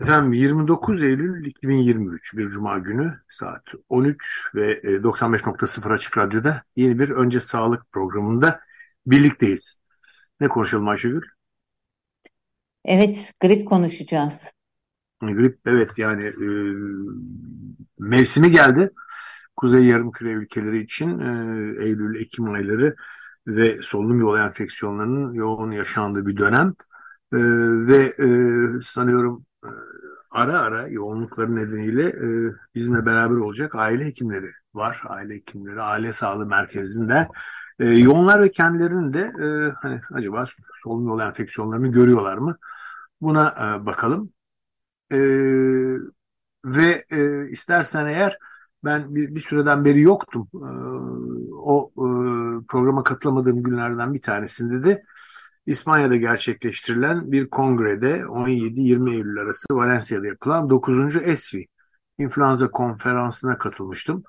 Efendim 29 Eylül 2023 bir Cuma günü saat 13 ve 95.0 Açık Radyo'da yeni bir Önce Sağlık programında birlikteyiz. Ne konuşalım Ayşegül? Evet, grip konuşacağız. Grip evet yani e, mevsimi geldi. Kuzey Yarımküre ülkeleri için e, Eylül-Ekim ayları ve solunum yolu enfeksiyonlarının yoğun yaşandığı bir dönem. E, ve e, sanıyorum e, ara ara yoğunlukları nedeniyle e, bizimle beraber olacak aile hekimleri var. Aile hekimleri, aile sağlığı merkezinde e, yoğunlar ve kendilerinin de e, hani acaba solunum yolu enfeksiyonlarını görüyorlar mı? Buna e, bakalım. E, ve e, istersen eğer ben bir, bir süreden beri yoktum. E, o e, programa katılamadığım günlerden bir tanesinde de İspanya'da gerçekleştirilen bir kongrede 17-20 Eylül arası Valencia'da yapılan 9. ESFI influenza konferansına katılmıştım.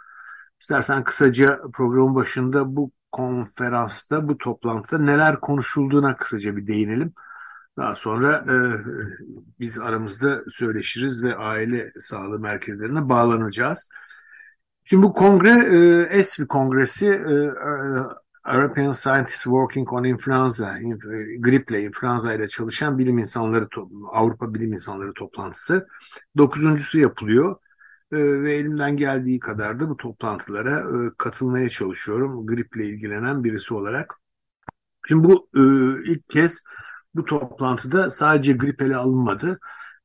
İstersen kısaca programın başında bu konferansta, bu toplantıda neler konuşulduğuna kısaca bir değinelim. Daha sonra e, biz aramızda söyleşiriz ve aile sağlığı merkezlerine bağlanacağız. Şimdi bu kongre e, ESFI kongresi e, European Scientists Working on Influenza, griple, influenza ile çalışan bilim insanları, Avrupa bilim insanları toplantısı. Dokuzuncusu yapılıyor ve elimden geldiği kadar da bu toplantılara katılmaya çalışıyorum griple ilgilenen birisi olarak. Şimdi bu ilk kez bu toplantıda sadece grip ele alınmadı.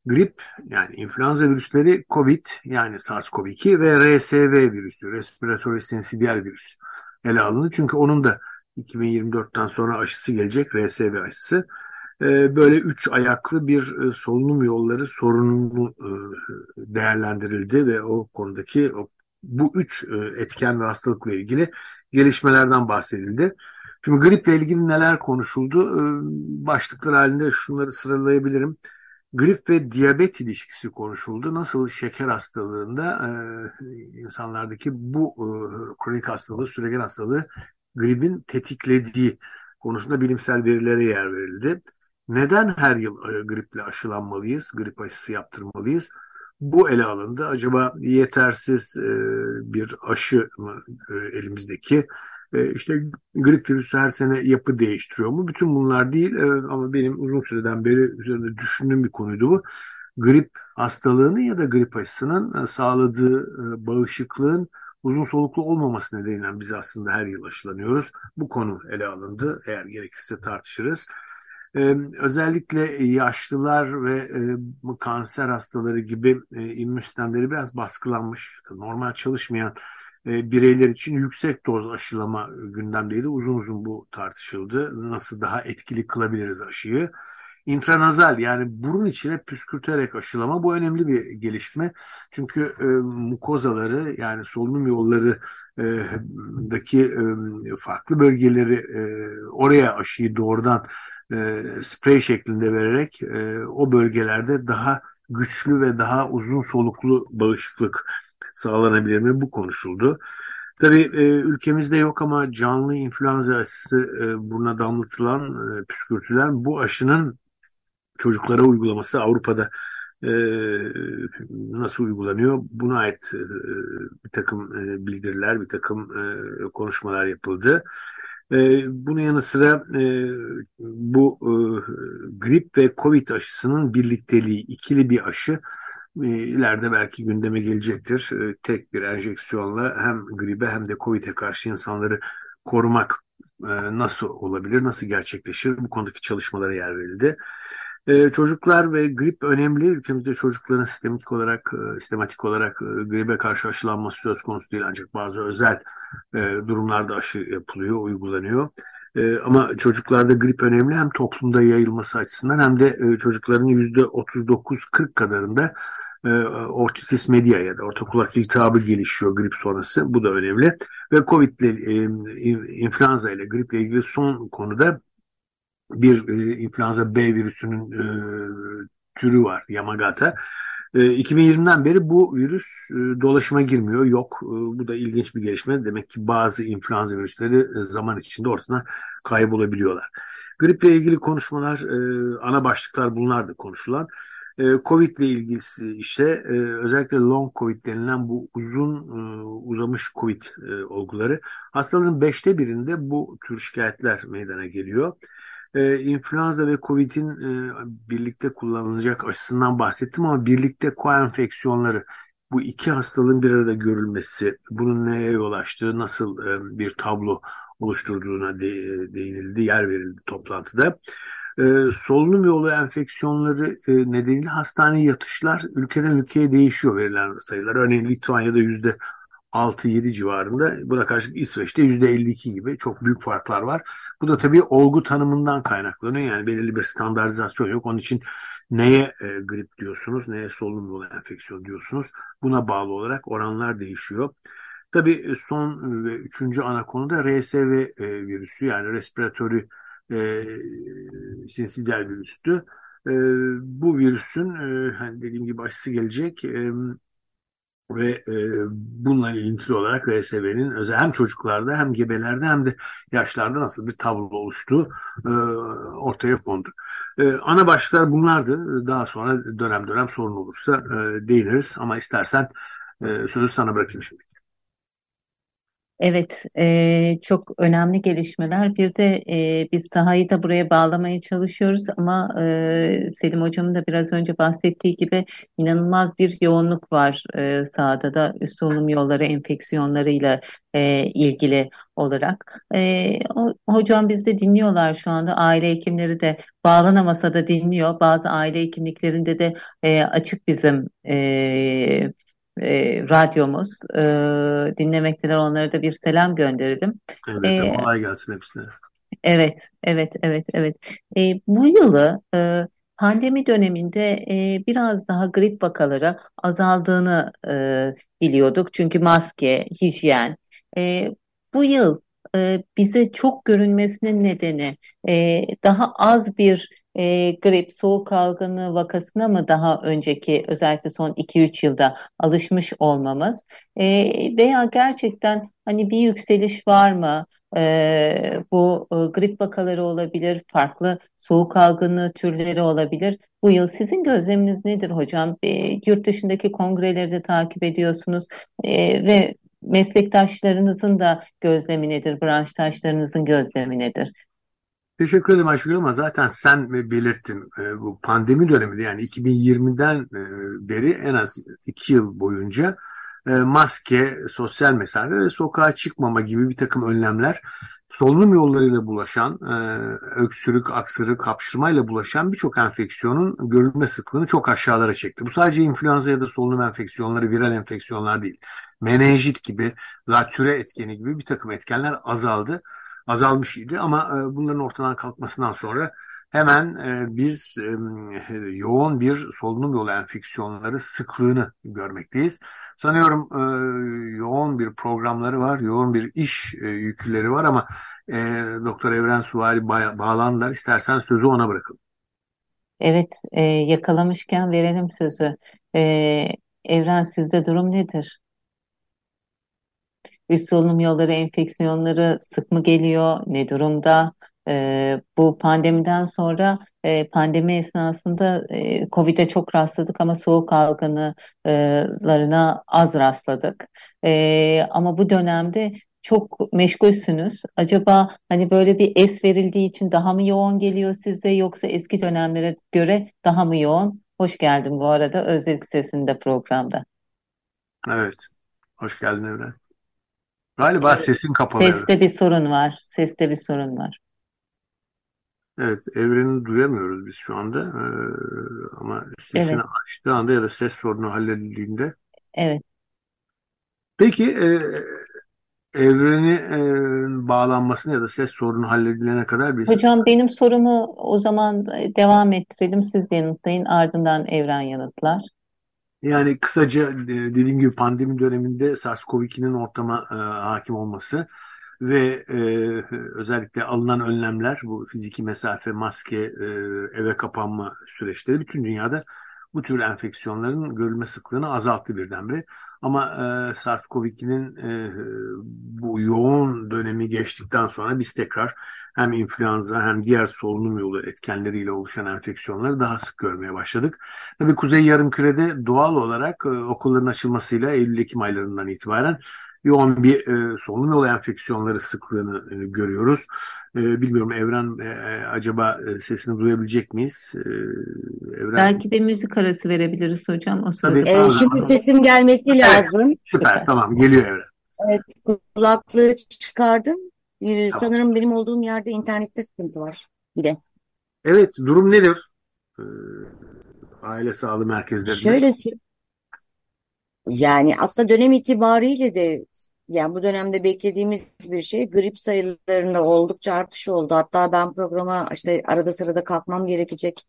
Grip yani influenza virüsleri COVID yani SARS-CoV-2 ve RSV virüsü, respiratory syncytial virüs ele alındı. Çünkü onun da 2024'ten sonra aşısı gelecek RSV aşısı. Böyle üç ayaklı bir solunum yolları sorununu değerlendirildi ve o konudaki bu üç etken ve hastalıkla ilgili gelişmelerden bahsedildi. Şimdi griple ilgili neler konuşuldu? Başlıklar halinde şunları sıralayabilirim. Grip ve diyabet ilişkisi konuşuldu. Nasıl şeker hastalığında insanlardaki bu kronik hastalığı, süregen hastalığı gripin tetiklediği konusunda bilimsel verilere yer verildi. Neden her yıl griple aşılanmalıyız, grip aşısı yaptırmalıyız? Bu ele alındı. Acaba yetersiz bir aşı mı elimizdeki? İşte grip virüsü her sene yapı değiştiriyor mu? Bütün bunlar değil ama benim uzun süreden beri üzerinde düşündüğüm bir konuydu bu. Grip hastalığının ya da grip aşısının sağladığı bağışıklığın uzun soluklu olmaması nedeniyle biz aslında her yıl aşılanıyoruz. Bu konu ele alındı. Eğer gerekirse tartışırız. Özellikle yaşlılar ve e, kanser hastaları gibi e, immün sistemleri biraz baskılanmış, normal çalışmayan e, bireyler için yüksek doz aşılama gündemdeydi. Uzun uzun bu tartışıldı. Nasıl daha etkili kılabiliriz aşıyı? intranazal yani burun içine püskürterek aşılama bu önemli bir gelişme. Çünkü e, mukozaları yani solunum yollarıdaki e, farklı bölgeleri e, oraya aşıyı doğrudan e, sprey şeklinde vererek e, o bölgelerde daha güçlü ve daha uzun soluklu bağışıklık sağlanabilir mi? Bu konuşuldu. Tabii e, ülkemizde yok ama canlı influenza aşısı e, buruna damlatılan, e, püskürtülen bu aşının çocuklara uygulaması Avrupa'da e, nasıl uygulanıyor? Buna ait e, bir takım e, bildiriler, bir takım e, konuşmalar yapıldı. Bunun yanı sıra e, bu e, grip ve COVID aşısının birlikteliği, ikili bir aşı e, ileride belki gündeme gelecektir. E, tek bir enjeksiyonla hem gribe hem de COVID'e karşı insanları korumak e, nasıl olabilir, nasıl gerçekleşir? Bu konudaki çalışmalara yer verildi. Ee, çocuklar ve grip önemli. Ülkemizde çocukların sistematik olarak e, sistematik olarak e, gribe karşı aşılanması söz konusu değil ancak bazı özel e, durumlarda aşı yapılıyor, uygulanıyor. E, ama çocuklarda grip önemli hem toplumda yayılması açısından hem de çocukların yüzde 39-40 kadarında e, ortitis media ya da orta kulak iltihabı gelişiyor grip sonrası. Bu da önemli. Ve Covid ile e, influenza ile griple ilgili son konuda bir e, influenza B virüsünün e, türü var Yamagata. E, 2020'den beri bu virüs e, dolaşıma girmiyor. Yok. E, bu da ilginç bir gelişme. Demek ki bazı influenza virüsleri e, zaman içinde ortadan kaybolabiliyorlar. Griple ilgili konuşmalar, e, ana başlıklar bunlar da konuşulan. E, Covid ile ilgisi işte e, özellikle long Covid denilen bu uzun e, uzamış Covid e, olguları hastaların beşte birinde bu tür şikayetler meydana geliyor. E, influenza ve Covid'in e, birlikte kullanılacak aşısından bahsettim ama birlikte koenfeksiyonları bu iki hastalığın bir arada görülmesi, bunun neye yol açtığı, nasıl e, bir tablo oluşturduğuna de, değinildi, yer verildi toplantıda. Ee, solunum yolu enfeksiyonları e, nedeniyle hastane yatışlar ülkeden ülkeye değişiyor verilen sayılar. Örneğin Litvanya'da yüzde 6-7 civarında. Buna karşılık İsveç'te %52 gibi çok büyük farklar var. Bu da tabii olgu tanımından kaynaklanıyor. Yani belirli bir standartizasyon yok. Onun için neye e, grip diyorsunuz, neye solunum yolu enfeksiyon diyorsunuz. Buna bağlı olarak oranlar değişiyor. Tabii e, son ve üçüncü ana konu da RSV e, virüsü yani respiratory e, sinsidyal virüstü. E, bu virüsün e, hani dediğim gibi aşısı gelecek. E, ve e, bununla ilintili olarak RSV'nin özel hem çocuklarda hem gebelerde hem de yaşlarda nasıl bir tablo oluştuğu e, ortaya kondu. E, ana başlıklar bunlardı. Daha sonra dönem dönem sorun olursa e, değiniriz ama istersen e, sözü sana bırakayım şimdi. Evet, e, çok önemli gelişmeler. Bir de e, biz sahayı da buraya bağlamaya çalışıyoruz ama e, Selim Hocam'ın da biraz önce bahsettiği gibi inanılmaz bir yoğunluk var e, sahada da üst solunum yolları enfeksiyonlarıyla e, ilgili olarak. E, hocam biz de dinliyorlar şu anda. Aile hekimleri de bağlanamasa da dinliyor. Bazı aile hekimliklerinde de e, açık bizim e, e, radyomuz. E, dinlemekteler onlara da bir selam gönderelim. Evet, e, kolay gelsin hepsine. Evet, evet, evet, evet. E, bu yılı e, pandemi döneminde e, biraz daha grip vakaları azaldığını e, biliyorduk. Çünkü maske, hijyen. E, bu yıl e, bize çok görünmesinin nedeni e, daha az bir e, grip, soğuk algını vakasına mı daha önceki özellikle son 2-3 yılda alışmış olmamız e, veya gerçekten hani bir yükseliş var mı? E, bu e, grip vakaları olabilir, farklı soğuk algını türleri olabilir. Bu yıl sizin gözleminiz nedir hocam? E, yurt dışındaki kongreleri de takip ediyorsunuz e, ve meslektaşlarınızın da gözlemi nedir, branştaşlarınızın gözlemi nedir? Teşekkür ederim Ayşegül ama zaten sen belirttin e, bu pandemi döneminde yani 2020'den e, beri en az iki yıl boyunca e, maske, sosyal mesafe ve sokağa çıkmama gibi bir takım önlemler solunum yollarıyla bulaşan, öksürük, aksırık, hapşırmayla bulaşan birçok enfeksiyonun görülme sıklığını çok aşağılara çekti. Bu sadece influenza ya da solunum enfeksiyonları, viral enfeksiyonlar değil. Menenjit gibi, zatüre etkeni gibi bir takım etkenler azaldı azalmış idi ama e, bunların ortadan kalkmasından sonra hemen e, biz e, yoğun bir solunum yolu enfeksiyonları sıklığını görmekteyiz. Sanıyorum yoğun bir programları var, yoğun bir iş yükleri var ama Doktor Evren Suvari bağlandılar. İstersen sözü ona bırakalım. Evet, yakalamışken verelim sözü. Evren sizde durum nedir? Üst solunum yolları enfeksiyonları sık mı geliyor? Ne durumda? E, bu pandemiden sonra e, pandemi esnasında e, Covid'e çok rastladık ama soğuk algınlarına az rastladık. E, ama bu dönemde çok meşgulsünüz. Acaba hani böyle bir es verildiği için daha mı yoğun geliyor size yoksa eski dönemlere göre daha mı yoğun? Hoş geldin bu arada Özdelik Sesi'nde programda. Evet. Hoş geldin Evren. Galiba sesin kapalı. Seste bir sorun var. Seste bir sorun var. Evet, evreni duyamıyoruz biz şu anda. Ee, ama sesini evet. açtığı anda ya da ses sorunu halledildiğinde. Evet. Peki e, evreni e, bağlanmasını ya da ses sorunu halledilene kadar biz... Hocam benim sorumu o zaman devam ettirelim. Siz yanıtlayın ardından evren yanıtlar. Yani kısaca e, dediğim gibi pandemi döneminde SARS-CoV-2'nin ortama e, hakim olması ve e, özellikle alınan önlemler, bu fiziki mesafe, maske, e, eve kapanma süreçleri bütün dünyada bu tür enfeksiyonların görülme sıklığını azalttı birdenbire. Ama e, SARS-CoV-2'nin e, bu yoğun dönemi geçtikten sonra biz tekrar hem influenza hem diğer solunum yolu etkenleriyle oluşan enfeksiyonları daha sık görmeye başladık. Tabii Kuzey Yarımküre'de doğal olarak e, okulların açılmasıyla Eylül-Ekim aylarından itibaren yoğun bir e, solunum yolu enfeksiyonları sıklığını e, görüyoruz. E, bilmiyorum Evren e, acaba e, sesini duyabilecek miyiz? E, Evren... Belki bir müzik arası verebiliriz hocam o sırada. Tabii, ee, şimdi sesim gelmesi evet, lazım. Süper, süper tamam geliyor Evren. Evet kulaklığı çıkardım. Ee, tamam. Sanırım benim olduğum yerde internette sıkıntı var bir de. Evet durum nedir? Ee, aile sağlığı merkezlerinde. Şöyle yani aslında dönem itibariyle de yani bu dönemde beklediğimiz bir şey grip sayılarında oldukça artış oldu. Hatta ben programa işte arada sırada kalkmam gerekecek.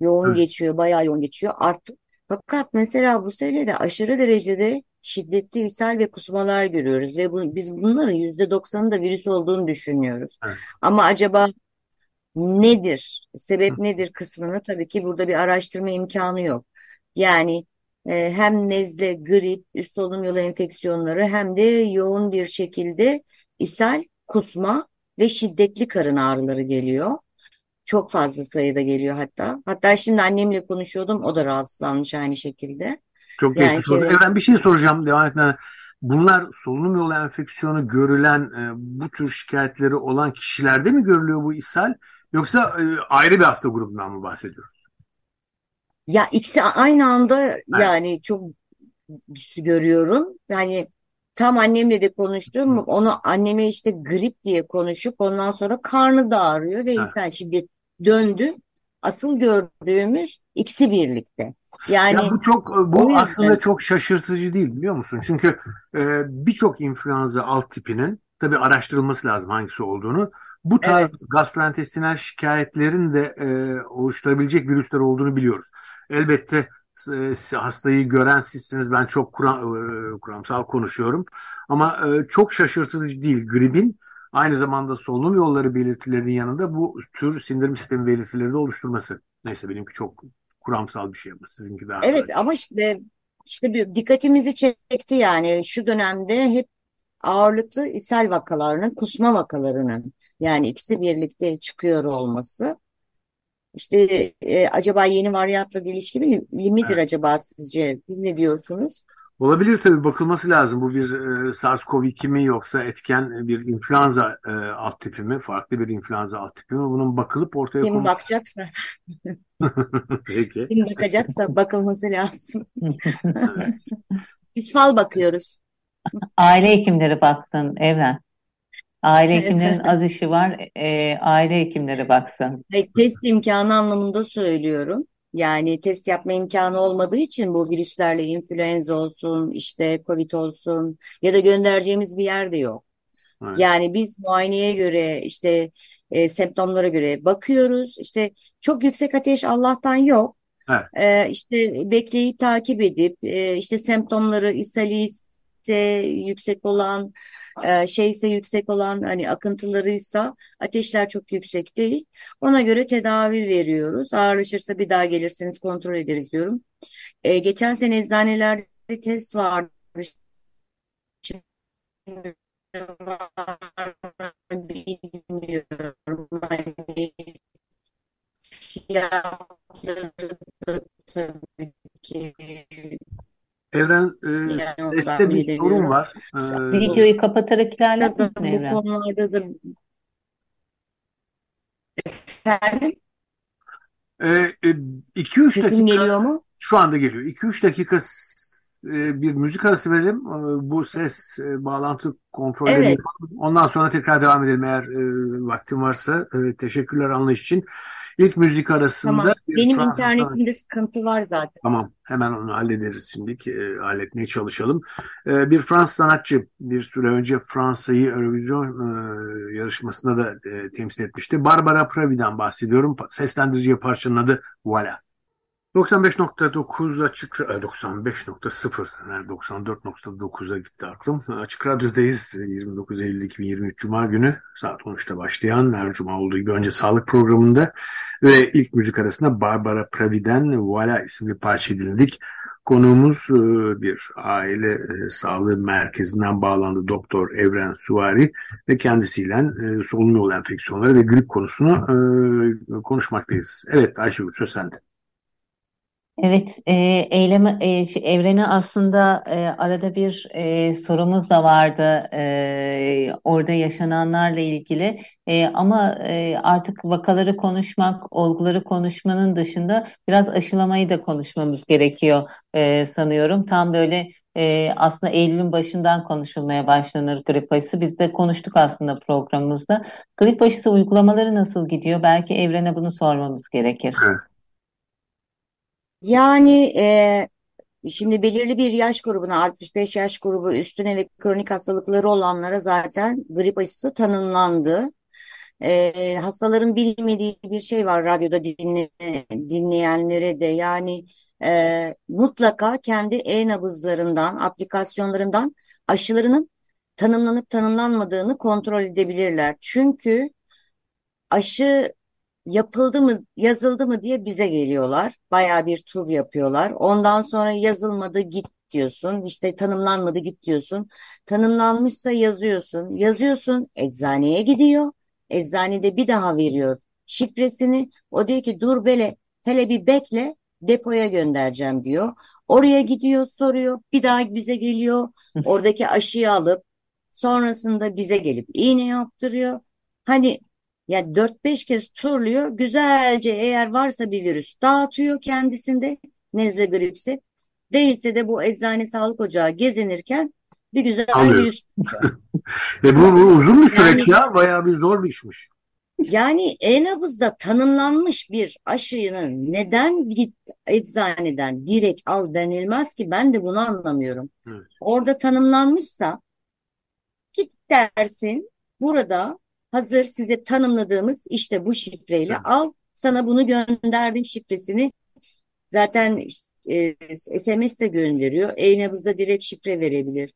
Yoğun Hı. geçiyor, bayağı yoğun geçiyor. Artık fakat mesela bu sene de aşırı derecede şiddetli ishal ve kusmalar görüyoruz ve bu, biz bunların yüzde doksanı da virüs olduğunu düşünüyoruz. Evet. Ama acaba nedir, sebep Hı. nedir kısmını tabii ki burada bir araştırma imkanı yok. Yani e, hem nezle, grip, üst solunum yolu enfeksiyonları hem de yoğun bir şekilde ishal, kusma ve şiddetli karın ağrıları geliyor. Çok fazla sayıda geliyor hatta. Hatta şimdi annemle konuşuyordum. O da rahatsızlanmış aynı şekilde. Çok yani geçmiş olsun. Ben bir şey soracağım devam etmeden. Bunlar solunum yolu enfeksiyonu görülen e, bu tür şikayetleri olan kişilerde mi görülüyor bu ishal? Yoksa e, ayrı bir hasta grubundan mı bahsediyoruz? Ya ikisi aynı anda yani çok görüyorum. Yani tam annemle de konuştum. Onu anneme işte grip diye konuşup ondan sonra karnı da ağrıyor ve insan şimdi döndü. Asıl gördüğümüz ikisi birlikte. Yani ya bu çok bu aslında çok şaşırtıcı değil biliyor musun? Çünkü e, birçok influenza alt tipinin tabii araştırılması lazım hangisi olduğunu. Bu tarz evet. gastrointestinal şikayetlerin de e, oluşturabilecek virüsler olduğunu biliyoruz. Elbette e, hastayı gören sizsiniz ben çok kuram, e, kuramsal konuşuyorum ama e, çok şaşırtıcı değil gripin aynı zamanda solunum yolları belirtilerinin yanında bu tür sindirim sistemi belirtileri de oluşturması. Neyse benimki çok kuramsal bir şey ama sizinki daha Evet öyle. ama işte, işte bir dikkatimizi çekti yani şu dönemde hep ağırlıklı ishal vakalarının, kusma vakalarının yani ikisi birlikte çıkıyor olması. İşte e, acaba yeni varyantla ilişkili midir evet. acaba sizce? Siz ne diyorsunuz? Olabilir tabii bakılması lazım. Bu bir e, SARS-CoV-2 mi yoksa etken bir influenza e, alt tipi mi? Farklı bir influenza alt tipi mi? Bunun bakılıp ortaya Kim konması... bakacaksa. Peki. Kim bakacaksa bakılması lazım. evet. Biz fal bakıyoruz. Aile hekimleri baksın Evren. Aile hekimlerinin az işi var. E, aile hekimleri baksın. Test imkanı anlamında söylüyorum. Yani test yapma imkanı olmadığı için bu virüslerle influenza olsun, işte COVID olsun ya da göndereceğimiz bir yer de yok. Evet. Yani biz muayeneye göre işte e, semptomlara göre bakıyoruz. İşte çok yüksek ateş Allah'tan yok. Evet. E, işte bekleyip takip edip e, işte semptomları ishali ise yüksek olan e, şeyse yüksek olan hani akıntılarıysa ateşler çok yüksek değil. Ona göre tedavi veriyoruz. Ağırlaşırsa bir daha gelirseniz kontrol ederiz diyorum. E, geçen sene eczanelerde test vardı. Bilmiyorum. Fiyatları tabii ki Evren e, seste bir sorun var. E, Videoyu kapatarak ilerler misin Evren? Bu konularda da efendim e, e, 2-3 Sesim dakika geliyor mu? şu anda geliyor. 2-3 dakika bir müzik arası verelim. E, bu ses e, bağlantı kontrolleri evet. Ondan sonra tekrar devam edelim eğer e, vaktim varsa. E, teşekkürler anlayış için. İlk müzik arasında tamam. Benim Fransız internetimde sanatçı... sıkıntı var zaten. Tamam hemen onu hallederiz şimdi e, halletmeye çalışalım. E, bir Fransız sanatçı bir süre önce Fransa'yı Eurovision e, yarışmasında da e, temsil etmişti. Barbara Pravi'den bahsediyorum. Seslendiriciye parçanın adı Voilà. 95.9 açık 95.0 yani 94.9'a gitti aklım. Açık Radyo'dayız. 29 Eylül 2023 Cuma günü saat 13'te başlayan her Cuma olduğu gibi önce sağlık programında ve ilk müzik arasında Barbara Pravi'den Voila isimli parça dinledik. Konuğumuz e, bir aile e, sağlığı merkezinden bağlandı Doktor Evren Suvari ve kendisiyle e, solunum yolu enfeksiyonları ve grip konusunu konuşmaktayız. Evet Ayşegül söz sende. Evet, e, eyleme, e, evrene aslında e, arada bir e, sorumuz da vardı e, orada yaşananlarla ilgili. E, ama e, artık vakaları konuşmak, olguları konuşmanın dışında biraz aşılamayı da konuşmamız gerekiyor e, sanıyorum. Tam böyle e, aslında Eylül'ün başından konuşulmaya başlanır grip aşısı. Biz de konuştuk aslında programımızda. Grip aşısı uygulamaları nasıl gidiyor? Belki evrene bunu sormamız gerekir. Evet. Yani e, şimdi belirli bir yaş grubuna 65 yaş grubu üstüne ve kronik hastalıkları olanlara zaten grip aşısı tanımlandı. E, hastaların bilmediği bir şey var radyoda dinle, dinleyenlere de yani e, mutlaka kendi e-nabızlarından, aplikasyonlarından aşılarının tanımlanıp tanımlanmadığını kontrol edebilirler. Çünkü aşı yapıldı mı, yazıldı mı diye bize geliyorlar. Baya bir tur yapıyorlar. Ondan sonra yazılmadı git diyorsun. İşte tanımlanmadı git diyorsun. Tanımlanmışsa yazıyorsun. Yazıyorsun eczaneye gidiyor. Eczanede bir daha veriyor şifresini. O diyor ki dur bele hele bir bekle depoya göndereceğim diyor. Oraya gidiyor soruyor. Bir daha bize geliyor. Oradaki aşıyı alıp sonrasında bize gelip iğne yaptırıyor. Hani yani 4-5 kez turluyor. Güzelce eğer varsa bir virüs dağıtıyor kendisinde nezle gripsi. Değilse de bu eczane sağlık ocağı gezinirken bir güzel Alıyor. virüs. Ve bu, bu uzun bir süreç yani, ya. Bayağı bir zor bir işmiş. Yani e-nabızda tanımlanmış bir aşının neden git eczaneden direkt al denilmez ki ben de bunu anlamıyorum. Evet. Orada tanımlanmışsa git dersin burada hazır size tanımladığımız işte bu şifreyle evet. al sana bunu gönderdim şifresini zaten e, SMS de gönderiyor. E-nabıza direkt şifre verebilir.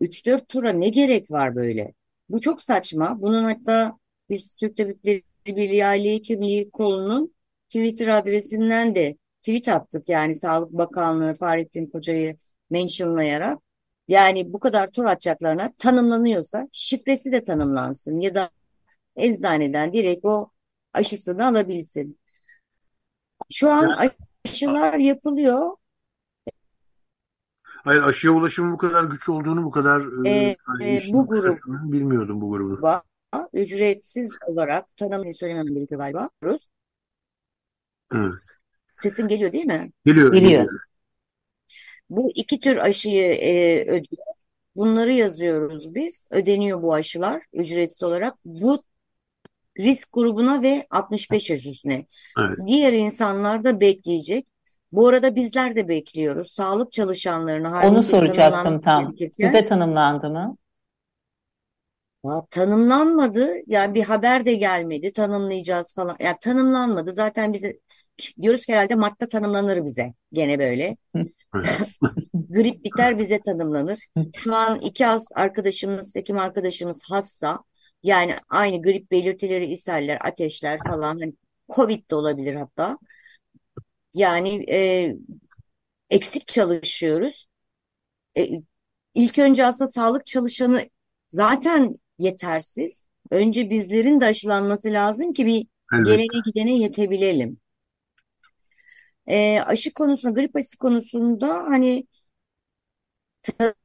3-4 tura ne gerek var böyle? Bu çok saçma. Bunun hatta biz Türk Tabipleri Birliği Aile Hekimliği kolunun Twitter adresinden de tweet attık. Yani Sağlık Bakanlığı Fahrettin Koca'yı mentionlayarak. Yani bu kadar tur atacaklarına tanımlanıyorsa şifresi de tanımlansın ya da eczaneden direkt o aşısını alabilsin. Şu an aşılar yapılıyor. Hayır aşıya ulaşımın bu kadar güç olduğunu bu kadar e, hani e, bu grup bilmiyordum bu grubu. Ücretsiz olarak tanımını söylemem gerekiyor galiba. Evet. Sesim geliyor değil mi? Geliyor. Geliyor. Bu iki tür aşıyı e, ödüyor. Bunları yazıyoruz biz. Ödeniyor bu aşılar ücretsiz olarak. Bu risk grubuna ve 65 yaş üstüne. Evet. Diğer insanlar da bekleyecek. Bu arada bizler de bekliyoruz. Sağlık çalışanlarını Onu soracaktım tam. Size tanımlandı mı? Ya, tanımlanmadı. Yani bir haber de gelmedi. Tanımlayacağız falan. Ya tanımlanmadı. Zaten bize diyoruz ki herhalde Mart'ta tanımlanır bize. Gene böyle. Grip biter bize tanımlanır. Şu an iki arkadaşımız, hekim arkadaşımız hasta. Yani aynı grip belirtileri, ishaller, ateşler falan. Hani Covid de olabilir hatta. Yani e, eksik çalışıyoruz. E, ilk önce aslında sağlık çalışanı zaten yetersiz. Önce bizlerin de aşılanması lazım ki bir Evet. gelene gidene yetebilelim. E, aşı konusunda, grip aşısı konusunda hani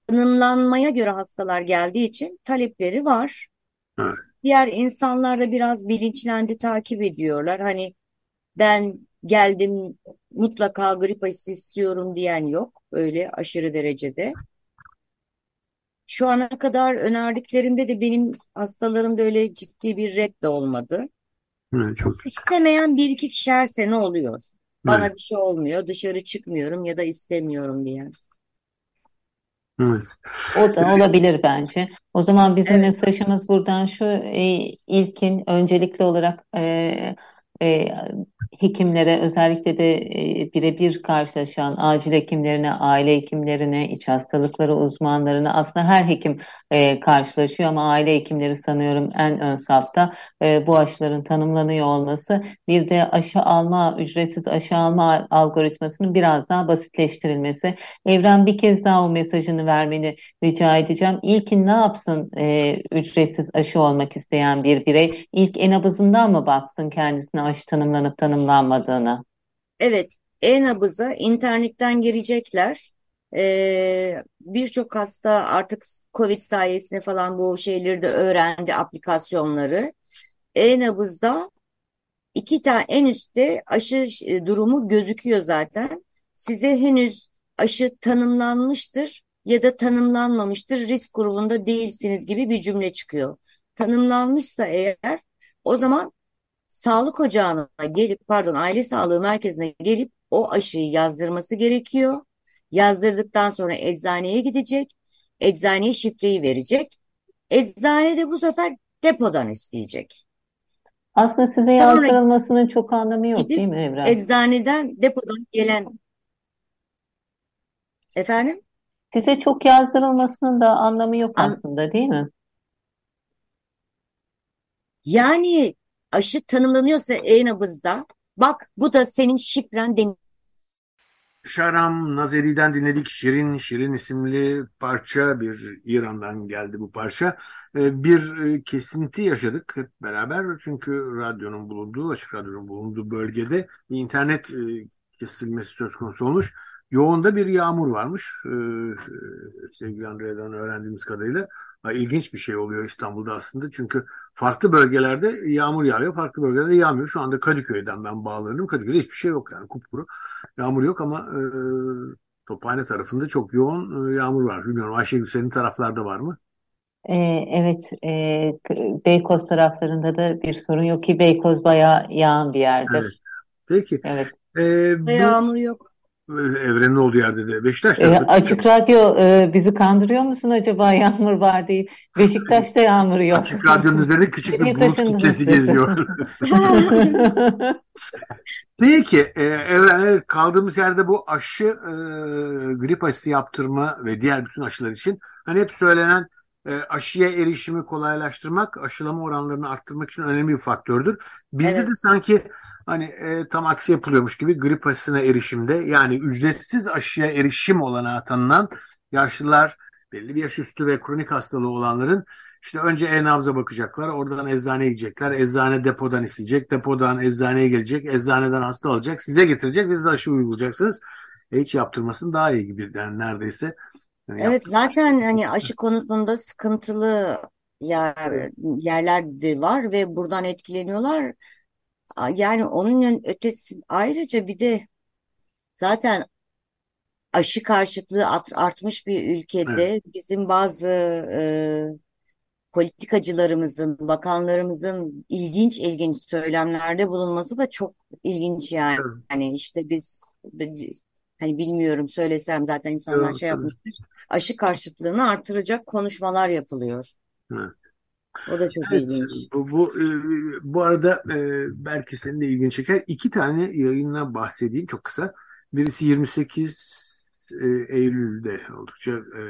tanımlanmaya göre hastalar geldiği için talepleri var. Evet. Diğer insanlar da biraz bilinçlendi, takip ediyorlar. Hani ben geldim mutlaka grip aşısı istiyorum diyen yok öyle aşırı derecede. Şu ana kadar önerdiklerimde de benim hastalarımda öyle ciddi bir red de olmadı. Evet, çok İstemeyen bir iki kişi her sene oluyor. Bana Evet. bir şey olmuyor, dışarı çıkmıyorum ya da istemiyorum diyen. Evet. O da olabilir bence. O zaman bizim Evet. mesajımız buradan şu e, ilkin öncelikli olarak e, e, hekimlere özellikle de e, birebir karşılaşan acil hekimlerine, aile hekimlerine, iç hastalıkları uzmanlarına aslında her hekim e, karşılaşıyor ama aile hekimleri sanıyorum en ön safta e, bu aşıların tanımlanıyor olması bir de aşı alma, ücretsiz aşı alma algoritmasının biraz daha basitleştirilmesi. Evren bir kez daha o mesajını vermeni rica edeceğim. İlkin ne yapsın ücretsiz aşı olmak isteyen bir birey? İlk en abızından mı baksın kendisine aşı tanımlanıp tanımlanmadığını? Evet, e-nabıza internetten girecekler. Ee, birçok hasta artık Covid sayesinde falan bu şeyleri de öğrendi aplikasyonları. E-nabızda iki tane en üstte aşı e, durumu gözüküyor zaten. Size henüz aşı tanımlanmıştır ya da tanımlanmamıştır risk grubunda değilsiniz gibi bir cümle çıkıyor. Tanımlanmışsa eğer o zaman sağlık ocağına gelip pardon aile sağlığı merkezine gelip o aşıyı yazdırması gerekiyor. Yazdırdıktan sonra eczaneye gidecek. Eczaneye şifreyi verecek. Eczane de bu sefer depodan isteyecek. Aslında size Sonra yazdırılmasının çok anlamı yok değil mi Evren? eczaneden depodan gelen efendim Size çok yazdırılmasının da anlamı yok an, aslında değil mi? yani aşı tanımlanıyorsa e-nabızda bak bu da senin şifren demiş. Şaram Nazeri'den dinledik. Şirin, Şirin isimli parça bir İran'dan geldi bu parça. Ee, bir e, kesinti yaşadık hep beraber. Çünkü radyonun bulunduğu, açık radyonun bulunduğu bölgede internet e, kesilmesi söz konusu olmuş. Yoğunda bir yağmur varmış. Ee, sevgili Andrea'dan öğrendiğimiz kadarıyla. İlginç bir şey oluyor İstanbul'da aslında. Çünkü farklı bölgelerde yağmur yağıyor, farklı bölgelerde yağmıyor. Şu anda Kadıköy'den ben bağlanıyorum. Kadıköy'de hiçbir şey yok yani kupkuru. Yağmur yok ama e, Tophane tarafında çok yoğun e, yağmur var. Bilmiyorum Ayşegül senin taraflarda var mı? Ee, evet, e, Beykoz taraflarında da bir sorun yok ki Beykoz bayağı yağan bir Evet. yerdir. Peki. Evet. E, bu Yağmur yok. E, evrenin olduğu yerde de Beşiktaş mi? Açık Radyo e, bizi kandırıyor musun acaba yağmur var deyip Beşiktaş'ta yağmur yok. Açık Radyonun üzerinde küçük bir bulut kütlesi geziyor. Peki e, Evren evet, kaldığımız yerde bu aşı e, grip aşısı yaptırma ve diğer bütün aşılar için hani hep söylenen e, aşıya erişimi kolaylaştırmak, aşılama oranlarını arttırmak için önemli bir faktördür. Bizde Evet. de sanki hani e, tam aksi yapılıyormuş gibi grip aşısına erişimde yani ücretsiz aşıya erişim olanağı tanınan yaşlılar, belli bir yaş üstü ve kronik hastalığı olanların işte önce e-nabza bakacaklar. Oradan eczaneye gidecekler. Eczane depodan isteyecek. Depodan eczaneye gelecek. Eczaneden hasta alacak. Size getirecek ve siz aşı uygulayacaksınız. E, hiç yaptırmasın daha iyi gibi yani neredeyse. Evet zaten hani aşı konusunda sıkıntılı yer, Evet. yerler de var ve buradan etkileniyorlar. Yani onun ötesi ayrıca bir de zaten aşı karşıtlığı art- artmış bir Evet. ülkede bizim bazı e, politikacılarımızın, bakanlarımızın ilginç ilginç söylemlerde bulunması da çok ilginç yani. Evet. Yani işte biz hani bilmiyorum söylesem zaten insanlar Evet, şey evet. Aşı karşıtlığını artıracak konuşmalar yapılıyor. Evet. O da çok Evet, ilginç. bu, bu, e, bu arada e, belki senin de ilgini çeker. İki tane yayından bahsedeyim çok kısa. Birisi 28 e, Eylül'de oldukça e,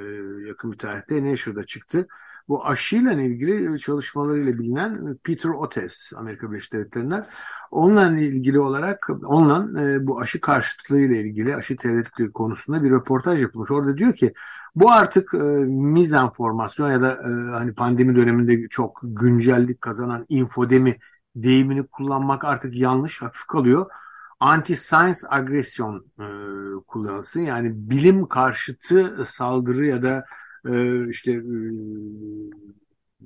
yakın bir tarihte Nature'da çıktı. Bu aşıyla ilgili çalışmalarıyla bilinen Peter Otes Amerika Birleşik Devletleri'nden onunla ilgili olarak onunla e, bu aşı karşıtlığıyla ilgili aşı teoretikliği konusunda bir röportaj yapılmış. Orada diyor ki bu artık e, mizenformasyon ya da e, hani pandemi döneminde çok güncellik kazanan infodemi deyimini kullanmak artık yanlış, hafif kalıyor. Anti-science agresyon e, kullanılsın. Yani bilim karşıtı saldırı ya da e, işte e,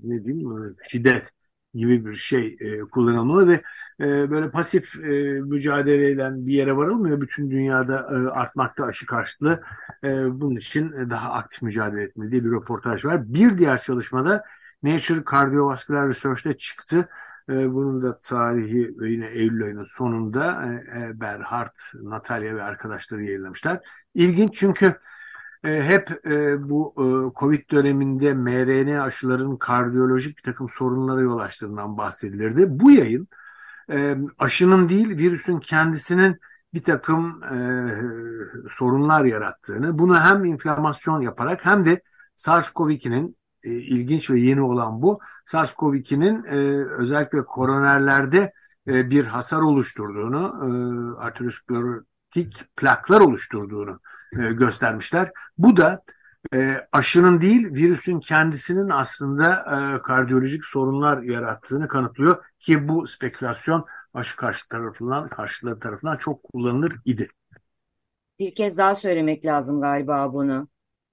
ne diyeyim e, şiddet gibi bir şey e, kullanılmalı ve e, böyle pasif e, mücadeleyle bir yere varılmıyor. Bütün dünyada e, artmakta aşı karşıtlığı. E, bunun için daha aktif mücadele etmeli diye bir röportaj var. Bir diğer çalışmada Nature Cardiovascular Research'te çıktı. E, bunun da tarihi ve yine Eylül ayının sonunda e, Berhard, Natalya ve arkadaşları yayınlamışlar. İlginç çünkü e, hep e, bu e, Covid döneminde mRNA aşıların kardiyolojik bir takım sorunlara yol açtığından bahsedilirdi. Bu yayın e, aşının değil virüsün kendisinin bir takım e, sorunlar yarattığını, bunu hem inflamasyon yaparak hem de SARS-CoV-2'nin e, ilginç ve yeni olan bu, SARS-CoV-2'nin e, özellikle koronerlerde e, bir hasar oluşturduğunu, e, arteriosklerotik plaklar oluşturduğunu e, göstermişler. Bu da e, aşının değil virüsün kendisinin aslında e, kardiyolojik sorunlar yarattığını kanıtlıyor ki bu spekülasyon aşı karşı tarafından karşıları tarafından çok kullanılır idi. Bir kez daha söylemek lazım galiba bunu.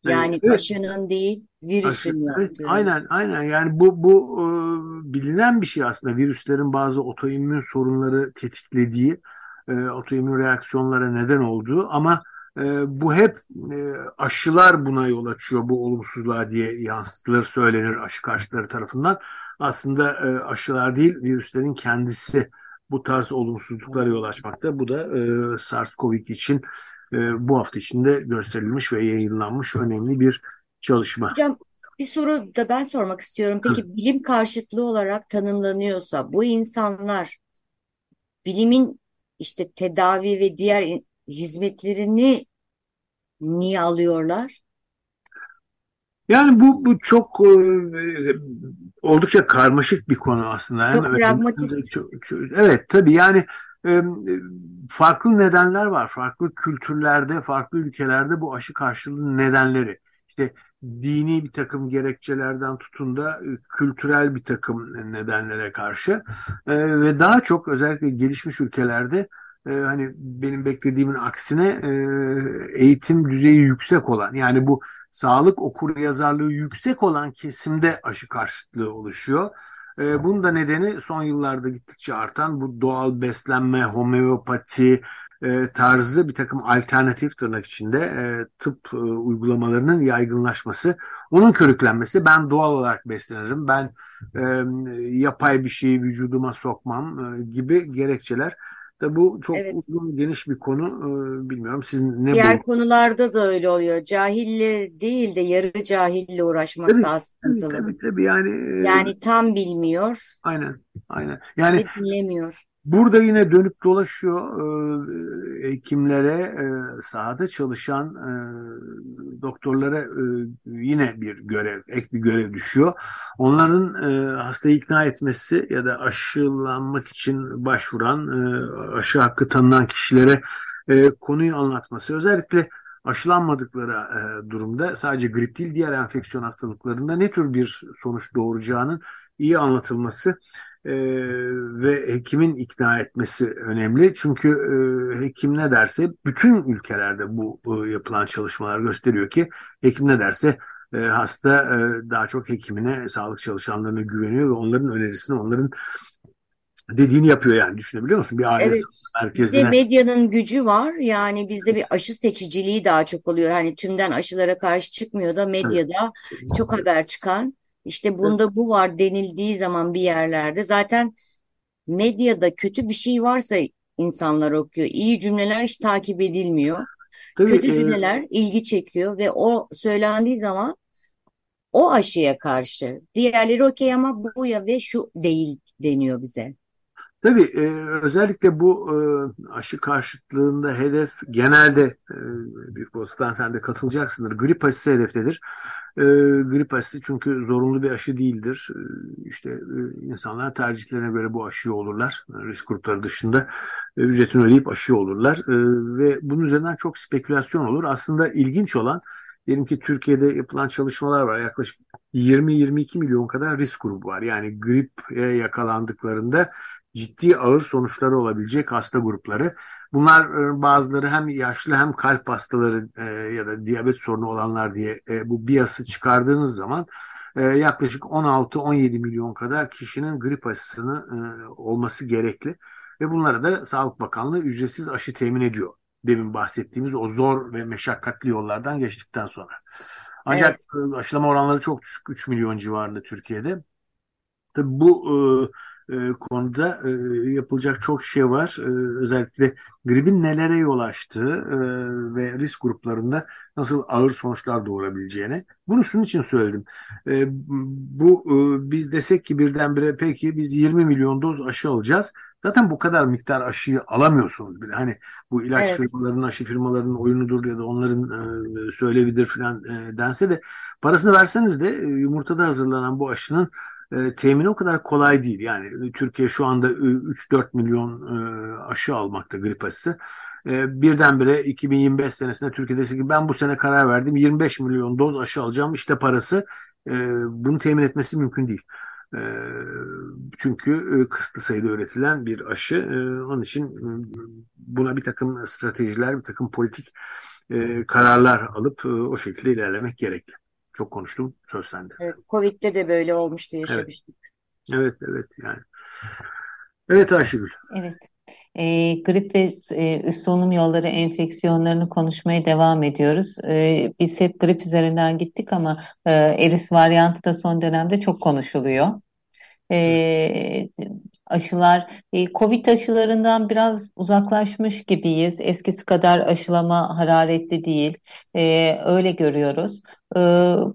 Yani evet. aşının değil virüsün Aşı, evet, aynen aynen. Yani bu bu e, bilinen bir şey aslında. Virüslerin bazı otoimmün sorunları tetiklediği e, otoimmün reaksiyonlara neden olduğu. Ama e, bu hep e, aşılar buna yol açıyor. Bu olumsuzluğa diye yansıtılır söylenir aşı karşıları tarafından. Aslında e, aşılar değil virüslerin kendisi bu tarz olumsuzluklara yol açmakta. Bu da e, SARS-CoV-2 için e, bu hafta içinde gösterilmiş ve yayınlanmış önemli bir çalışma. Hocam bir soru da ben sormak istiyorum. Peki bilim karşıtlığı olarak tanımlanıyorsa bu insanlar bilimin işte tedavi ve diğer hizmetlerini niye alıyorlar? Yani bu bu çok e, oldukça karmaşık bir konu aslında. Çok pragmatist. Evet tabii yani e, farklı nedenler var. Farklı kültürlerde, farklı ülkelerde bu aşı karşılığı nedenleri. İşte dini bir takım gerekçelerden tutun da e, kültürel bir takım nedenlere karşı e, ve daha çok özellikle gelişmiş ülkelerde e, hani benim beklediğimin aksine e, eğitim düzeyi yüksek olan yani bu sağlık okur yazarlığı yüksek olan kesimde aşı karşıtlığı oluşuyor. E, bunun da nedeni son yıllarda gittikçe artan bu doğal beslenme, homeopati e, tarzı bir takım alternatif tırnak içinde e, tıp e, uygulamalarının yaygınlaşması, onun körüklenmesi. Ben doğal olarak beslenirim, ben e, yapay bir şeyi vücuduma sokmam e, gibi gerekçeler Tabi bu çok evet. uzun geniş bir konu. Ee, bilmiyorum sizin ne Diğer bu? konularda da öyle oluyor. Cahille değil de yarı cahille uğraşmak tabii, daha sıkıntılı. Tabii, tabii tabii yani. E, yani tam bilmiyor. Aynen aynen. Yani dinlemiyor. Burada yine dönüp dolaşıyor e, hekimlere, e, sahada çalışan e, doktorlara e, yine bir görev, ek bir görev düşüyor. Onların e, hastayı ikna etmesi ya da aşılanmak için başvuran, e, aşı hakkı tanınan kişilere e, konuyu anlatması. Özellikle aşılanmadıkları e, durumda sadece grip değil diğer enfeksiyon hastalıklarında ne tür bir sonuç doğuracağının iyi anlatılması e, ve hekimin ikna etmesi önemli. Çünkü e, hekim ne derse bütün ülkelerde bu e, yapılan çalışmalar gösteriyor ki hekim ne derse e, hasta e, daha çok hekimine, sağlık çalışanlarına güveniyor ve onların önerisini, onların dediğini yapıyor yani düşünebiliyor musun? Bir aile evet. merkezine. Bizde medyanın gücü var. Yani bizde bir aşı seçiciliği daha çok oluyor. Hani tümden aşılara karşı çıkmıyor da medyada evet. çok haber çıkan işte bunda bu var denildiği zaman bir yerlerde zaten medyada kötü bir şey varsa insanlar okuyor. İyi cümleler hiç takip edilmiyor. Tabii, kötü e... cümleler ilgi çekiyor ve o söylendiği zaman o aşıya karşı. Diğerleri okey ama bu ya ve şu değil deniyor bize. Tabii e, özellikle bu e, aşı karşıtlığında hedef genelde e, büyük olasılıkla sen de katılacaksındır. Grip aşısı hedeftedir. E, grip aşısı çünkü zorunlu bir aşı değildir. E, işte e, insanlar tercihlerine göre bu aşıyı olurlar. Risk grupları dışında e, ücretini ödeyip aşı olurlar. E, ve bunun üzerinden çok spekülasyon olur. Aslında ilginç olan diyelim ki Türkiye'de yapılan çalışmalar var. Yaklaşık 20-22 milyon kadar risk grubu var. Yani grip yakalandıklarında ciddi ağır sonuçları olabilecek hasta grupları. Bunlar e, bazıları hem yaşlı hem kalp hastaları e, ya da diyabet sorunu olanlar diye e, bu BIAS'ı çıkardığınız zaman yaklaşık 16-17 milyon kadar kişinin grip aşısını olması gerekli. Ve bunlara da Sağlık Bakanlığı ücretsiz aşı temin ediyor. Demin bahsettiğimiz o zor ve meşakkatli yollardan geçtikten sonra. Ancak evet. Aşılama oranları çok düşük. 3 milyon civarında Türkiye'de. Tabii bu e, e, konuda e, yapılacak çok şey var. E, özellikle gripin nelere yol açtığı e, ve risk gruplarında nasıl ağır sonuçlar doğurabileceğini. Bunu şunun için söyledim. E, bu e, biz desek ki birdenbire peki biz 20 milyon doz aşı alacağız. Zaten bu kadar miktar aşıyı alamıyorsunuz bile. Hani bu ilaç Evet. firmalarının, aşı firmalarının oyunudur ya da onların e, söylevidir filan e, dense de parasını verseniz de e, yumurtada hazırlanan bu aşının e, temini o kadar kolay değil. Yani e, Türkiye şu anda e, 3-4 milyon e, aşı almakta grip aşısı. E, birdenbire 2025 senesinde Türkiye dese ki ben bu sene karar verdim 25 milyon doz aşı alacağım işte parası. E, bunu temin etmesi mümkün değil. E, çünkü e, kısıtlı sayıda üretilen bir aşı. E, onun için e, buna bir takım stratejiler, bir takım politik e, kararlar alıp e, o şekilde ilerlemek gerekli. Çok konuştum, söz sende. Evet, Covid'de de böyle olmuştu, Evet, yaşamıştık. evet, evet yani. Evet Ayşegül. Evet. E, grip ve e, üst solunum yolları enfeksiyonlarını konuşmaya devam ediyoruz. E, biz hep grip üzerinden gittik ama e, eris varyantı da son dönemde çok konuşuluyor. E, aşılar, e, Covid aşılarından biraz uzaklaşmış gibiyiz. Eskisi kadar aşılama hararetli değil. E, öyle görüyoruz. E,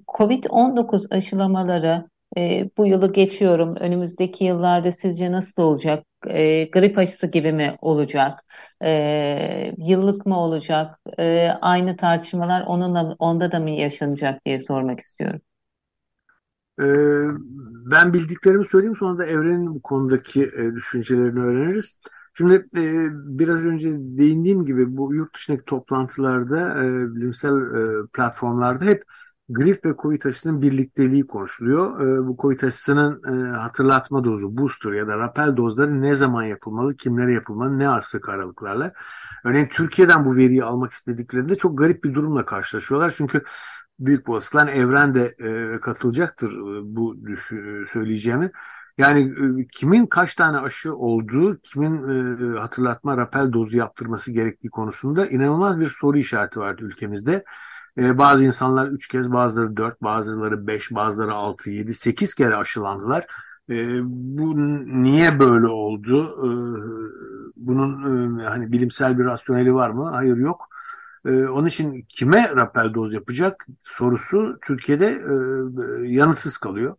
Covid-19 aşılamaları e, bu yılı geçiyorum. Önümüzdeki yıllarda sizce nasıl olacak? E, grip aşısı gibi mi olacak? E, yıllık mı olacak? E, aynı tartışmalar onunla, onda da mı yaşanacak diye sormak istiyorum. Ee, ben bildiklerimi söyleyeyim sonra da Evren'in bu konudaki e, düşüncelerini öğreniriz. Şimdi e, biraz önce değindiğim gibi bu yurt dışındaki toplantılarda e, bilimsel e, platformlarda hep grip ve COVID aşısının birlikteliği konuşuluyor. E, bu COVID aşısının e, hatırlatma dozu, booster ya da rapel dozları ne zaman yapılmalı, kimlere yapılmalı, ne sık aralıklarla. Örneğin Türkiye'den bu veriyi almak istediklerinde çok garip bir durumla karşılaşıyorlar. Çünkü büyük olasılıkla Evren de e, katılacaktır e, bu düş- e, söyleyeceğimi. Yani e, kimin kaç tane aşı olduğu, kimin e, hatırlatma rapel dozu yaptırması gerektiği konusunda inanılmaz bir soru işareti vardı ülkemizde. E, bazı insanlar 3 kez, bazıları 4, bazıları 5, bazıları 6, 7, 8 kere aşılandılar. E, bu niye böyle oldu? E, bunun e, hani bilimsel bir rasyoneli var mı? Hayır yok. Ee, onun için kime rapel doz yapacak sorusu Türkiye'de e, yanıtsız kalıyor.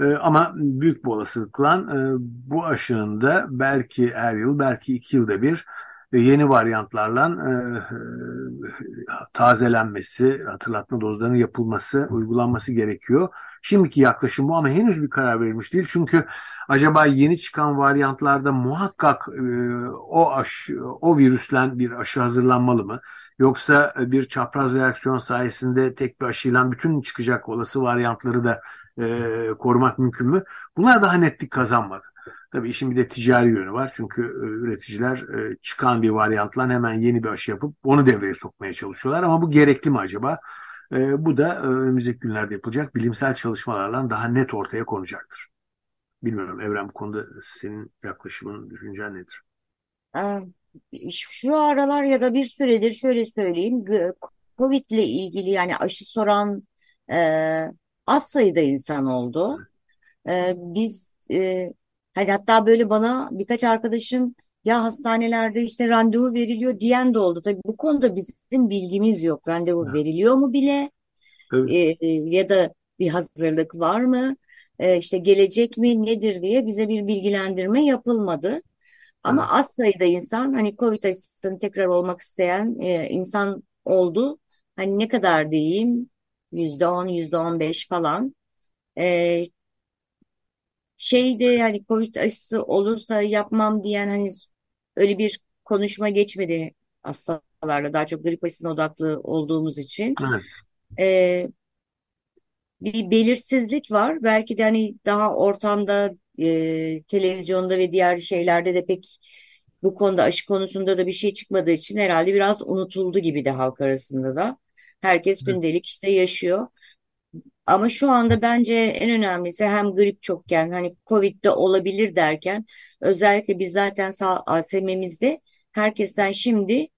E, ama büyük bir olasılıkla e, bu aşının da belki her yıl belki iki yılda bir yeni varyantlarla e, tazelenmesi, hatırlatma dozlarının yapılması, uygulanması gerekiyor. Şimdiki yaklaşım bu ama henüz bir karar verilmiş değil. Çünkü acaba yeni çıkan varyantlarda muhakkak e, o aşı, o virüslen bir aşı hazırlanmalı mı? Yoksa bir çapraz reaksiyon sayesinde tek bir aşıyla bütün çıkacak olası varyantları da e, korumak mümkün mü? Bunlar daha netlik kazanmadı. Tabii işin bir de ticari yönü var. Çünkü e, üreticiler e, çıkan bir varyantla hemen yeni bir aşı yapıp onu devreye sokmaya çalışıyorlar. Ama bu gerekli mi acaba? E, bu da önümüzdeki günlerde yapılacak bilimsel çalışmalarla daha net ortaya konacaktır. Bilmiyorum Evren bu konuda senin yaklaşımın, düşüncen nedir? Ee, Şu aralar ya da bir süredir şöyle söyleyeyim, Covid ile ilgili yani aşı soran az sayıda insan oldu. Biz hani hatta böyle bana birkaç arkadaşım ya hastanelerde işte randevu veriliyor diyen de oldu. Tabii bu konuda bizim bilgimiz yok. Randevu Evet. veriliyor mu bile Evet. E, e, ya da bir hazırlık var mı? E, işte gelecek mi nedir diye bize bir bilgilendirme yapılmadı. Ama Evet. az sayıda insan hani Covid aşısının tekrar olmak isteyen e, insan oldu. Hani ne kadar diyeyim? Yüzde on, yüzde on beş falan. E, şeyde hani Covid aşısı olursa yapmam diyen hani öyle bir konuşma geçmedi hastalarla. Daha çok grip aşısına odaklı olduğumuz için. Evet. E, bir belirsizlik var. Belki de hani daha ortamda, e, televizyonda ve diğer şeylerde de pek bu konuda aşı konusunda da bir şey çıkmadığı için herhalde biraz unutuldu gibi de halk arasında da. Herkes gündelik işte yaşıyor. Ama şu anda bence en önemlisi hem grip çokken hani Covid'de olabilir derken özellikle biz zaten sağ ASM'mizde herkesten şimdi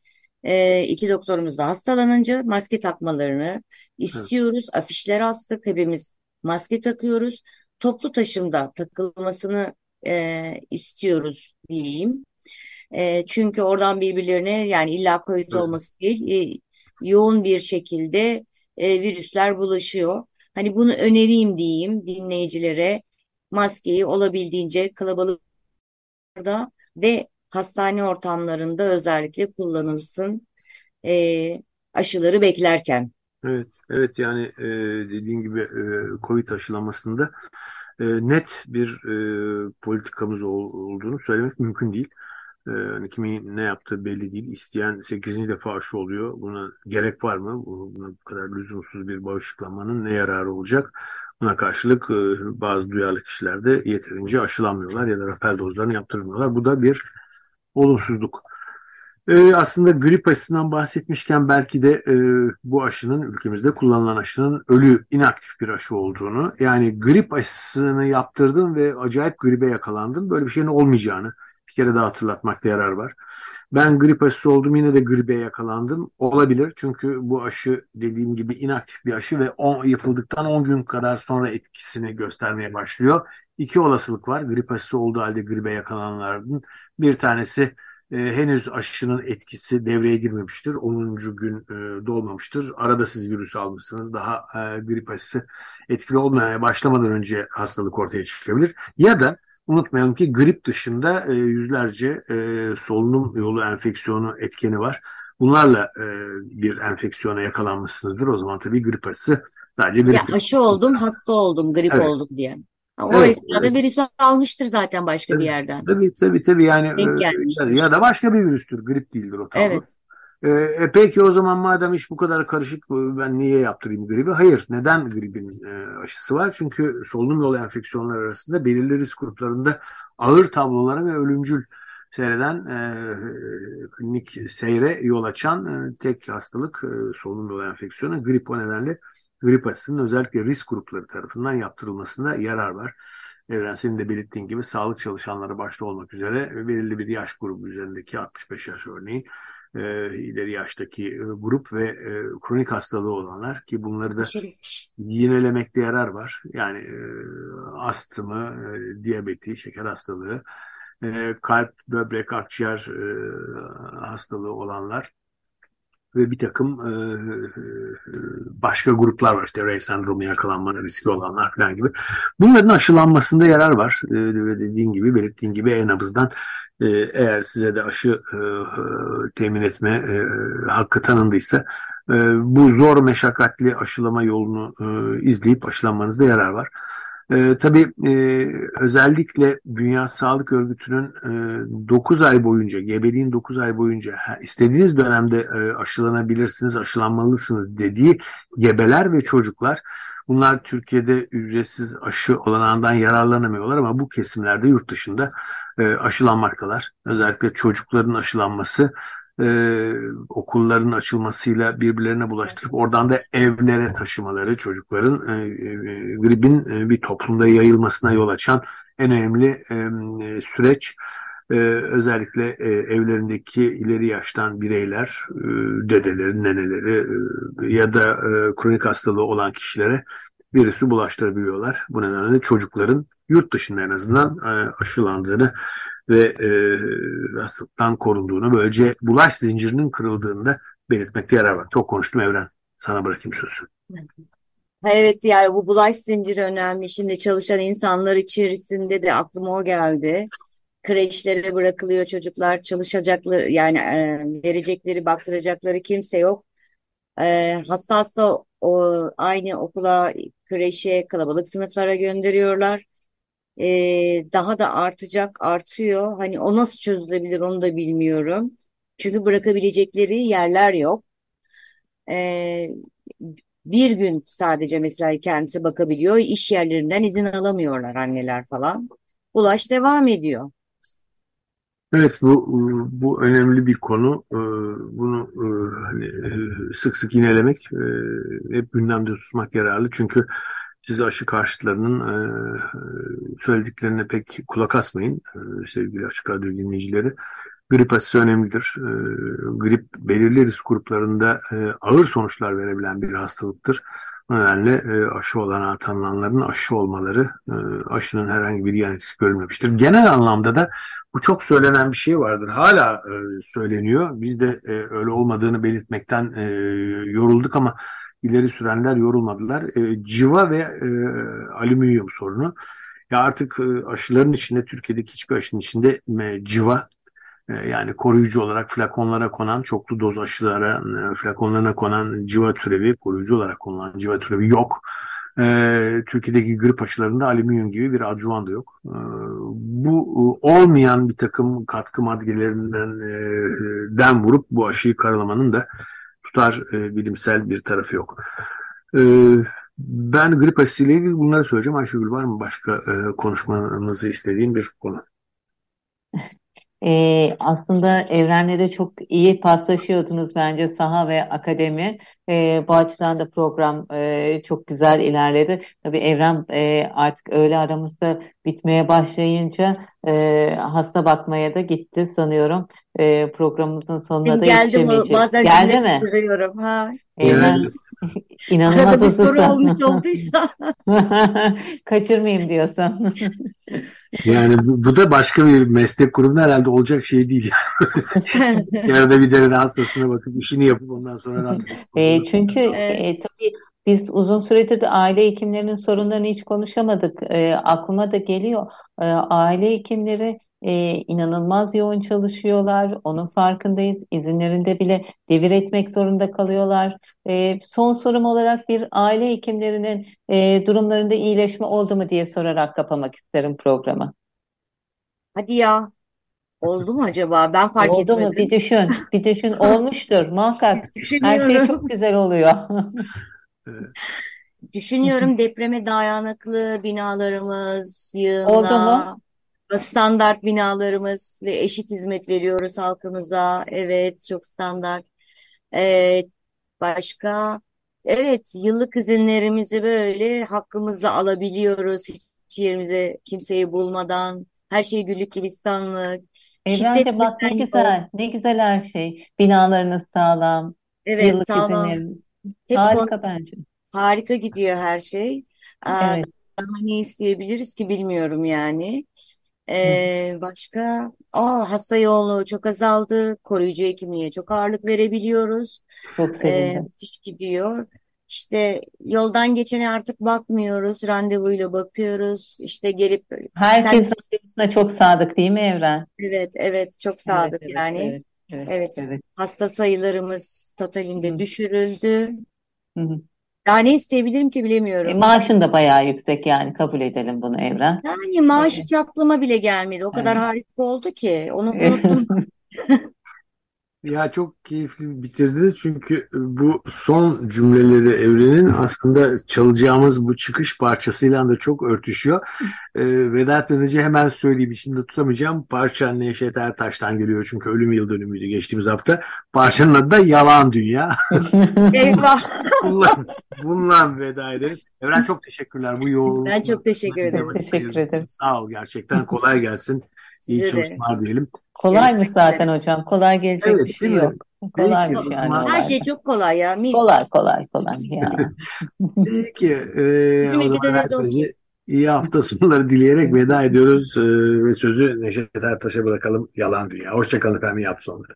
e, iki doktorumuz da hastalanınca maske takmalarını Evet. istiyoruz. Afişler astık. Hepimiz maske takıyoruz. Toplu taşımda takılmasını e, istiyoruz diyeyim. E, çünkü oradan birbirlerine yani illa COVID Evet. olması değil, e, yoğun bir şekilde e, virüsler bulaşıyor. Hani bunu önereyim diyeyim dinleyicilere. Maskeyi olabildiğince kalabalıklarda ve hastane ortamlarında özellikle kullanılsın e, aşıları beklerken. Evet, evet yani e, dediğin gibi e, Covid aşılamasında e, net bir e, politikamız ol, olduğunu söylemek mümkün değil. E, hani kimin ne yaptığı belli değil. İsteyen 8. defa aşı oluyor. Buna gerek var mı? Buna bu kadar lüzumsuz bir bağışıklamanın ne yararı olacak? Buna karşılık e, bazı duyarlı kişiler de yeterince aşılanmıyorlar ya da rapel dozlarını yaptırmıyorlar. Bu da bir olumsuzluk. E, aslında grip aşısından bahsetmişken belki de e, bu aşının ülkemizde kullanılan aşının ölü inaktif bir aşı olduğunu yani grip aşısını yaptırdım ve acayip gribe yakalandım böyle bir şeyin olmayacağını bir kere daha hatırlatmakta yarar var. Ben grip aşısı oldum yine de gribe yakalandım. Olabilir çünkü bu aşı dediğim gibi inaktif bir aşı ve on, yapıldıktan 10 gün kadar sonra etkisini göstermeye başlıyor. İki olasılık var. Grip aşısı olduğu halde gribe yakalananların bir tanesi e, henüz aşının etkisi devreye girmemiştir. 10. gün e, dolmamıştır. Arada siz virüs almışsınız. Daha e, grip aşısı etkili olmaya başlamadan önce hastalık ortaya çıkabilir. Ya da unutmayalım ki grip dışında e, yüzlerce e, solunum yolu enfeksiyonu etkeni var. Bunlarla e, bir enfeksiyona yakalanmışsınızdır. O zaman tabii grip aşısı sadece grip. Ya aşı oldum, hasta oldum, grip evet. oldum diye. O evet, esnada evet. virüsü almıştır zaten başka tabii, bir yerden. Tabii tabii tabii yani e, ya da başka bir virüstür. Grip değildir o tamam. Evet. E, e, peki o zaman madem iş bu kadar karışık ben niye yaptırayım gribi? Hayır. Neden gripin e, aşısı var? Çünkü solunum yolu enfeksiyonlar arasında belirli risk gruplarında ağır tablolara ve ölümcül seyreden e, klinik seyre yol açan e, tek hastalık e, solunum yolu enfeksiyonu. Grip o nedenle grip aşısının özellikle risk grupları tarafından yaptırılmasında yarar var. Evren senin de belirttiğin gibi sağlık çalışanları başta olmak üzere belirli bir yaş grubu üzerindeki 65 yaş örneğin e, ileri yaştaki e, grup ve e, kronik hastalığı olanlar ki bunları da yinelemekte yarar var. Yani e, astımı, e, diyabeti, şeker hastalığı, e, kalp, böbrek, akciğer e, hastalığı olanlar ve bir takım e, e, başka gruplar var. İşte Rey sendromu yakalanma riski olanlar falan gibi. Bunların aşılanmasında yarar var. E, dediğin gibi, belirttiğin gibi en nabızdan e, eğer size de aşı e, e, temin etme e, hakkı tanındıysa e, bu zor meşakkatli aşılama yolunu e, izleyip aşılanmanızda yarar var. E, tabii e, özellikle Dünya Sağlık Örgütü'nün e, 9 ay boyunca, gebeliğin 9 ay boyunca istediğiniz dönemde e, aşılanabilirsiniz, aşılanmalısınız dediği gebeler ve çocuklar bunlar Türkiye'de ücretsiz aşı olanağından yararlanamıyorlar ama bu kesimlerde yurt dışında e, aşılanmaktalar. Özellikle çocukların aşılanması e, okulların açılmasıyla birbirlerine bulaştırıp oradan da evlere taşımaları çocukların e, e, gripin e, bir toplumda yayılmasına yol açan en önemli e, süreç. Ee, özellikle e, evlerindeki ileri yaştan bireyler, e, dedeleri, neneleri e, ya da e, kronik hastalığı olan kişilere virüsü bulaştırabiliyorlar. Bu nedenle çocukların yurt dışında en azından e, aşılandığını ve e, hastalıktan korunduğunu böylece bulaş zincirinin kırıldığında belirtmekte yarar var. Çok konuştum Evren. Sana bırakayım sözü. Evet yani bu bulaş zinciri önemli. Şimdi çalışan insanlar içerisinde de aklıma o geldi. Kreşlere bırakılıyor çocuklar çalışacakları yani e, verecekleri baktıracakları kimse yok. E, hasta hasta o, aynı okula kreşe kalabalık sınıflara gönderiyorlar e, daha da artacak, artıyor. Hani o nasıl çözülebilir onu da bilmiyorum. Çünkü bırakabilecekleri yerler yok. E, bir gün sadece mesela kendisi bakabiliyor. İş yerlerinden izin alamıyorlar anneler falan. Ulaş devam ediyor. Evet bu bu önemli bir konu. Bunu hani sık sık yinelemek, hep gündemde tutmak yararlı. Çünkü siz aşı karşıtlarının e, söylediklerine pek kulak asmayın e, sevgili Açık Radyo dinleyicileri. Grip aşısı önemlidir. E, grip belirli risk gruplarında e, ağır sonuçlar verebilen bir hastalıktır. Bu nedenle e, aşı olan tanınanların aşı olmaları e, aşının herhangi bir yan etkisi görülmemiştir. Genel anlamda da bu çok söylenen bir şey vardır. Hala e, söyleniyor. Biz de e, öyle olmadığını belirtmekten e, yorulduk ama ileri sürenler yorulmadılar. E, civa ve e, alüminyum sorunu. Ya artık e, aşıların içinde Türkiye'deki hiçbir aşının içinde e, civa e, yani koruyucu olarak flakonlara konan çoklu doz aşılara e, flakonlarına konan civa türevi koruyucu olarak konulan civa türevi yok. E, Türkiye'deki grip aşılarında alüminyum gibi bir adjuvan da yok. E, bu e, olmayan bir takım katkı maddelerinden e, den vurup bu aşıyı karalamanın da tutar e, bilimsel bir tarafı yok. E, ben grip aşısıyla ilgili bunları söyleyeceğim. Ayşegül var mı başka e, konuşmanızı istediğin bir konu? Ee, aslında evrenle de çok iyi paslaşıyordunuz bence saha ve akademi. Ee, bu açıdan da program e, çok güzel ilerledi. Tabii evren e, artık öğle aramızda bitmeye başlayınca e, hasta bakmaya da gitti sanıyorum. E, programımızın sonuna da Geldi mi? yetişemeyecek. Bazen Geldi mi? Ha. Evren inanılmaz Arada bir soru hızlısın. olmuş olduysa. Kaçırmayayım diyorsun. Yani bu, bu da başka bir meslek grubunda herhalde olacak şey değil. Yani. Yarada bir derede hastasına bakıp işini yapıp ondan sonra rahat E, çünkü e, tabii biz uzun süredir de aile hekimlerinin sorunlarını hiç konuşamadık. E, aklıma da geliyor. E, aile hekimleri e, inanılmaz yoğun çalışıyorlar. Onun farkındayız. İzinlerinde bile devir etmek zorunda kalıyorlar. E, son sorum olarak bir aile hekimlerinin e, durumlarında iyileşme oldu mu diye sorarak kapamak isterim programı. Hadi ya. Oldu mu acaba? Ben fark Oldu mu? etmedim. Bir düşün. Bir düşün. Olmuştur muhakkak. Her şey çok güzel oluyor. Düşünüyorum depreme dayanıklı binalarımız, Oldu mu? Standart binalarımız ve eşit hizmet veriyoruz halkımıza. Evet, çok standart. Evet, başka? Evet, yıllık izinlerimizi böyle hakkımızla alabiliyoruz. Hiç yerimize kimseyi bulmadan. Her şey güllük gülistanlık. Evrence bak ne güzel, ne güzel her şey. Binalarınız sağlam, Evet, yıllık sağlam. izinleriniz. Hep Harika bence. Harika gidiyor her şey. Aa, Evet. daha ne isteyebiliriz ki bilmiyorum yani. Ee, başka? Aa, hasta yoğunluğu çok azaldı. Koruyucu hekimliğe çok ağırlık verebiliyoruz. Çok Ee, sevindim. müthiş gidiyor. İşte yoldan geçene artık bakmıyoruz. Randevuyla bakıyoruz. İşte gelip sen Herkes randevusuna çok sadık değil mi Evren? evet evet çok Evet, sadık evet, yani. evet, evet, Evet. evet. Hasta sayılarımız totalinde Hı. düşürüldü. Hı hı. Daha ne isteyebilirim ki E, bilemiyorum. maaşın da bayağı yüksek yani kabul edelim bunu Evren. Yani maaş hiç aklıma bile gelmedi. O kadar Evet. harika oldu ki. Onu unuttum. Ya çok keyifli bitirdiniz çünkü bu son cümleleri Evren'in aslında çalacağımız bu çıkış parçasıyla da çok örtüşüyor. Ee, veda etmeden önce hemen söyleyeyim şimdi tutamayacağım. Parça Neşet Ertaş'tan geliyor çünkü ölüm yıl dönümüydü geçtiğimiz hafta. Parçanın adı da Yalan Dünya. Eyvah. Bununla, bununla veda edelim. Evren çok teşekkürler bu yoğun. Ben çok teşekkür ederim. Teşekkür ederim. Sağ ol gerçekten kolay gelsin. İyi de. çalışmalar diyelim. Kolaymış zaten hocam. Kolay gelecek Evet, bir şey yok. Kolaymış Peki, yani Her şey çok kolay ya. Mis. Kolay kolay kolay yani. Peki, e, Bizim o zaman herkese iyi hafta sonları dileyerek veda ediyoruz e, ve sözü Neşet Ertaş'a bırakalım. Yalan Dünya. Hoşçakalın efendim, iyi hafta sonları.